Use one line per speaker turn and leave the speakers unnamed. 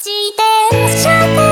自転車で